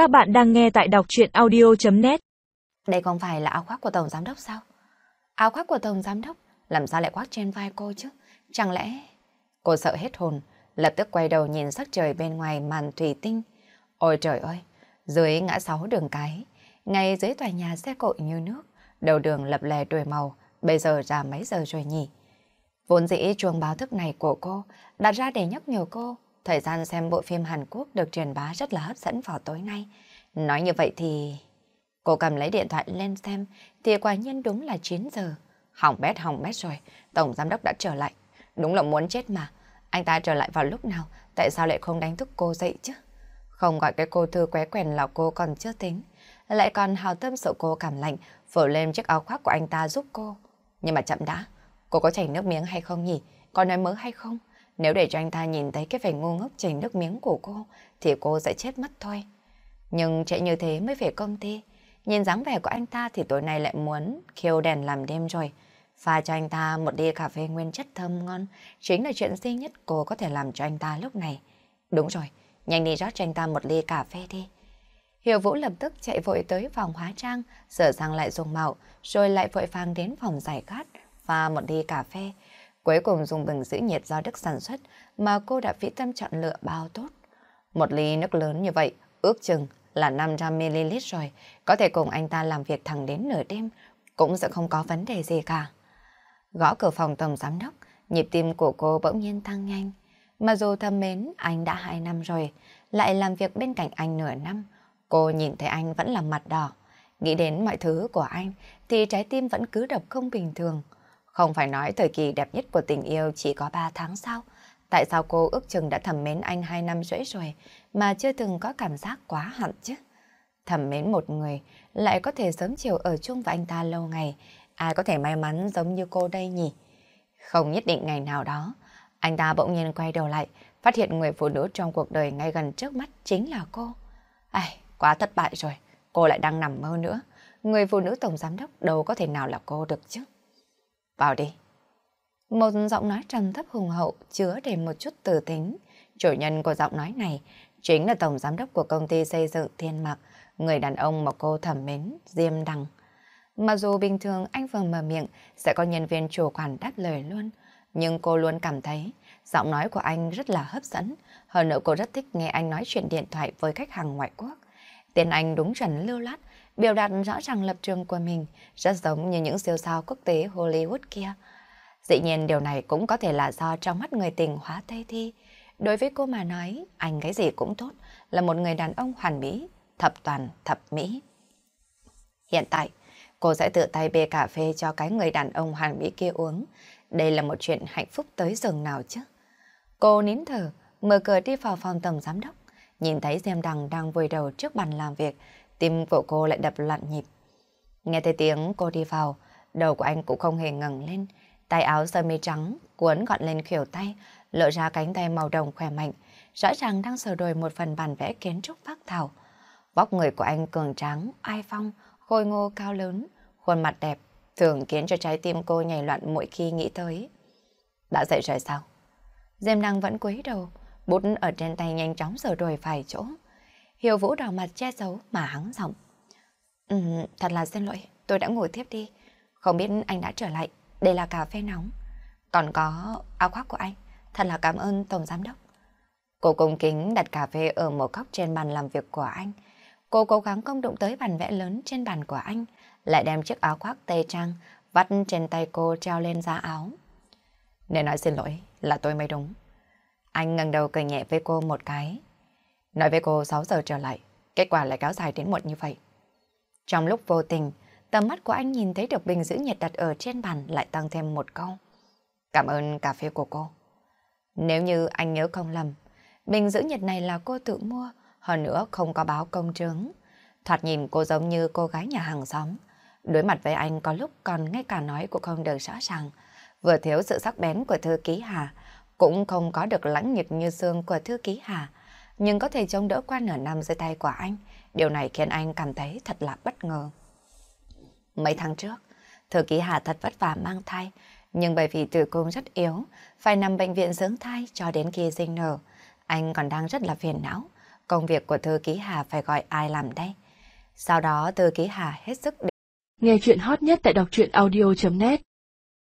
Các bạn đang nghe tại đọc chuyện audio.net Đây không phải là áo khoác của Tổng Giám Đốc sao? Áo khoác của Tổng Giám Đốc làm sao lại khoác trên vai cô chứ? Chẳng lẽ... Cô sợ hết hồn, lập tức quay đầu nhìn sắc trời bên ngoài màn thủy tinh. Ôi trời ơi, dưới ngã sáu đường cái, ngay dưới tòa nhà xe cộ như nước, đầu đường lập lè đuổi màu, bây giờ ra mấy giờ rồi nhỉ? Vốn dĩ chuông báo thức này của cô đặt ra để nhắc nhở cô thời gian xem bộ phim Hàn Quốc được truyền bá rất là hấp dẫn vào tối nay. Nói như vậy thì... Cô cầm lấy điện thoại lên xem thì quả nhiên đúng là 9 giờ. Hỏng bét hỏng bét rồi, Tổng Giám Đốc đã trở lại. Đúng là muốn chết mà. Anh ta trở lại vào lúc nào, tại sao lại không đánh thức cô dậy chứ? Không gọi cái cô thư qué quèn là cô còn chưa tính. Lại còn hào tâm sợ cô cảm lạnh, phủ lên chiếc áo khoác của anh ta giúp cô. Nhưng mà chậm đã, cô có chảy nước miếng hay không nhỉ? Có nói mớ hay không? Nếu để cho anh ta nhìn thấy cái vẻ ngu ngốc chảy nước miếng của cô, thì cô sẽ chết mất thôi. Nhưng chạy như thế mới về công ty. Nhìn dáng vẻ của anh ta thì tối nay lại muốn khiêu đèn làm đêm rồi. Pha cho anh ta một ly cà phê nguyên chất thơm ngon, chính là chuyện duy nhất cô có thể làm cho anh ta lúc này. Đúng rồi, nhanh đi rót cho anh ta một ly cà phê đi. Hiểu Vũ lập tức chạy vội tới phòng hóa trang, sửa sang lại dùng mạo, rồi lại vội vàng đến phòng giải khát, pha một ly cà phê. Cuối cùng dùng bình giữ nhiệt do Đức sản xuất mà cô đã vĩ tâm chọn lựa bao tốt. Một ly nước lớn như vậy, ước chừng là 500ml rồi, có thể cùng anh ta làm việc thẳng đến nửa đêm, cũng sẽ không có vấn đề gì cả. Gõ cửa phòng tổng giám đốc, nhịp tim của cô bỗng nhiên tăng nhanh. Mà dù thầm mến anh đã 2 năm rồi, lại làm việc bên cạnh anh nửa năm, cô nhìn thấy anh vẫn là mặt đỏ. Nghĩ đến mọi thứ của anh thì trái tim vẫn cứ đập không bình thường. Không phải nói thời kỳ đẹp nhất của tình yêu chỉ có 3 tháng sao? Tại sao cô ước chừng đã thầm mến anh 2 năm rưỡi rồi mà chưa từng có cảm giác quá hẳn chứ? Thầm mến một người lại có thể sớm chiều ở chung với anh ta lâu ngày. Ai có thể may mắn giống như cô đây nhỉ? Không nhất định ngày nào đó, anh ta bỗng nhiên quay đầu lại, phát hiện người phụ nữ trong cuộc đời ngay gần trước mắt chính là cô. Ai, quá thất bại rồi, cô lại đang nằm mơ nữa. Người phụ nữ tổng giám đốc đâu có thể nào là cô được chứ? Vào đi. Một giọng nói trầm thấp hùng hậu chứa đầy một chút từ tính. Chủ nhân của giọng nói này chính là tổng giám đốc của công ty xây dựng Thiên Mạc, người đàn ông mà cô thầm mến, Diêm Đăng. Mặc dù bình thường anh vừa mở miệng sẽ có nhân viên chủ quản đáp lời luôn, nhưng cô luôn cảm thấy giọng nói của anh rất là hấp dẫn. Hơn nữa cô rất thích nghe anh nói chuyện điện thoại với khách hàng ngoại quốc. Tiền anh đúng chuẩn lưu lát, biểu đạt rõ ràng lập trường của mình, rất giống như những siêu sao quốc tế Hollywood kia. Dĩ nhiên điều này cũng có thể là do trong mắt người tình hóa Tây Thi. Đối với cô mà nói, anh cái gì cũng tốt, là một người đàn ông hoàn mỹ, thập toàn, thập mỹ. Hiện tại, cô sẽ tự tay bê cà phê cho cái người đàn ông hoàn mỹ kia uống. Đây là một chuyện hạnh phúc tới giường nào chứ? Cô nín thở, mở cửa đi vào phòng tổng giám đốc, nhìn thấy xem Đằng đang vùi đầu trước bàn làm việc, tim của cô lại đập loạn nhịp. Nghe thấy tiếng cô đi vào, đầu của anh cũng không hề ngẩng lên, tay áo sơ mi trắng cuốn gọn lên khuỷu tay, lộ ra cánh tay màu đồng khỏe mạnh, rõ ràng đang sờ đồi một phần bản vẽ kiến trúc phác thảo. Vóc người của anh cường tráng, ai phong, khôi ngô cao lớn, khuôn mặt đẹp, thường khiến cho trái tim cô nhảy loạn mỗi khi nghĩ tới. Đã dậy rồi sao? Diêm năng vẫn cúi đầu, bút ở trên tay nhanh chóng sửa đổi vài chỗ. Hiểu Vũ đỏ mặt che giấu mà hắng giọng. Ừ, thật là xin lỗi, tôi đã ngồi tiếp đi. Không biết anh đã trở lại, đây là cà phê nóng. Còn có áo khoác của anh, thật là cảm ơn Tổng Giám Đốc. Cô cung kính đặt cà phê ở một góc trên bàn làm việc của anh. Cô cố gắng không đụng tới bàn vẽ lớn trên bàn của anh, lại đem chiếc áo khoác tây trang vắt trên tay cô treo lên giá áo. nên nói xin lỗi là tôi mới đúng. Anh ngẩng đầu cười nhẹ với cô một cái. Nói với cô 6 giờ trở lại, kết quả lại kéo dài đến muộn như vậy. Trong lúc vô tình, tầm mắt của anh nhìn thấy được bình giữ nhiệt đặt ở trên bàn lại tăng thêm một câu. Cảm ơn cà phê của cô. Nếu như anh nhớ không lầm, bình giữ nhiệt này là cô tự mua, hơn nữa không có báo công chứng. Thoạt nhìn cô giống như cô gái nhà hàng xóm. Đối mặt với anh có lúc còn ngay cả nói cũng không được rõ ràng. Vừa thiếu sự sắc bén của thư ký Hà, cũng không có được lãnh nhiệt như xương của thư ký Hà nhưng có thể chống đỡ qua nửa năm dưới tay của anh. Điều này khiến anh cảm thấy thật là bất ngờ. Mấy tháng trước, thư ký Hà thật vất vả mang thai, nhưng bởi vì tử cung rất yếu, phải nằm bệnh viện dưỡng thai cho đến khi sinh nở. Anh còn đang rất là phiền não, công việc của thư ký Hà phải gọi ai làm đây? Sau đó thư ký Hà hết sức để Nghe chuyện hot nhất tại đọc truyện audio.net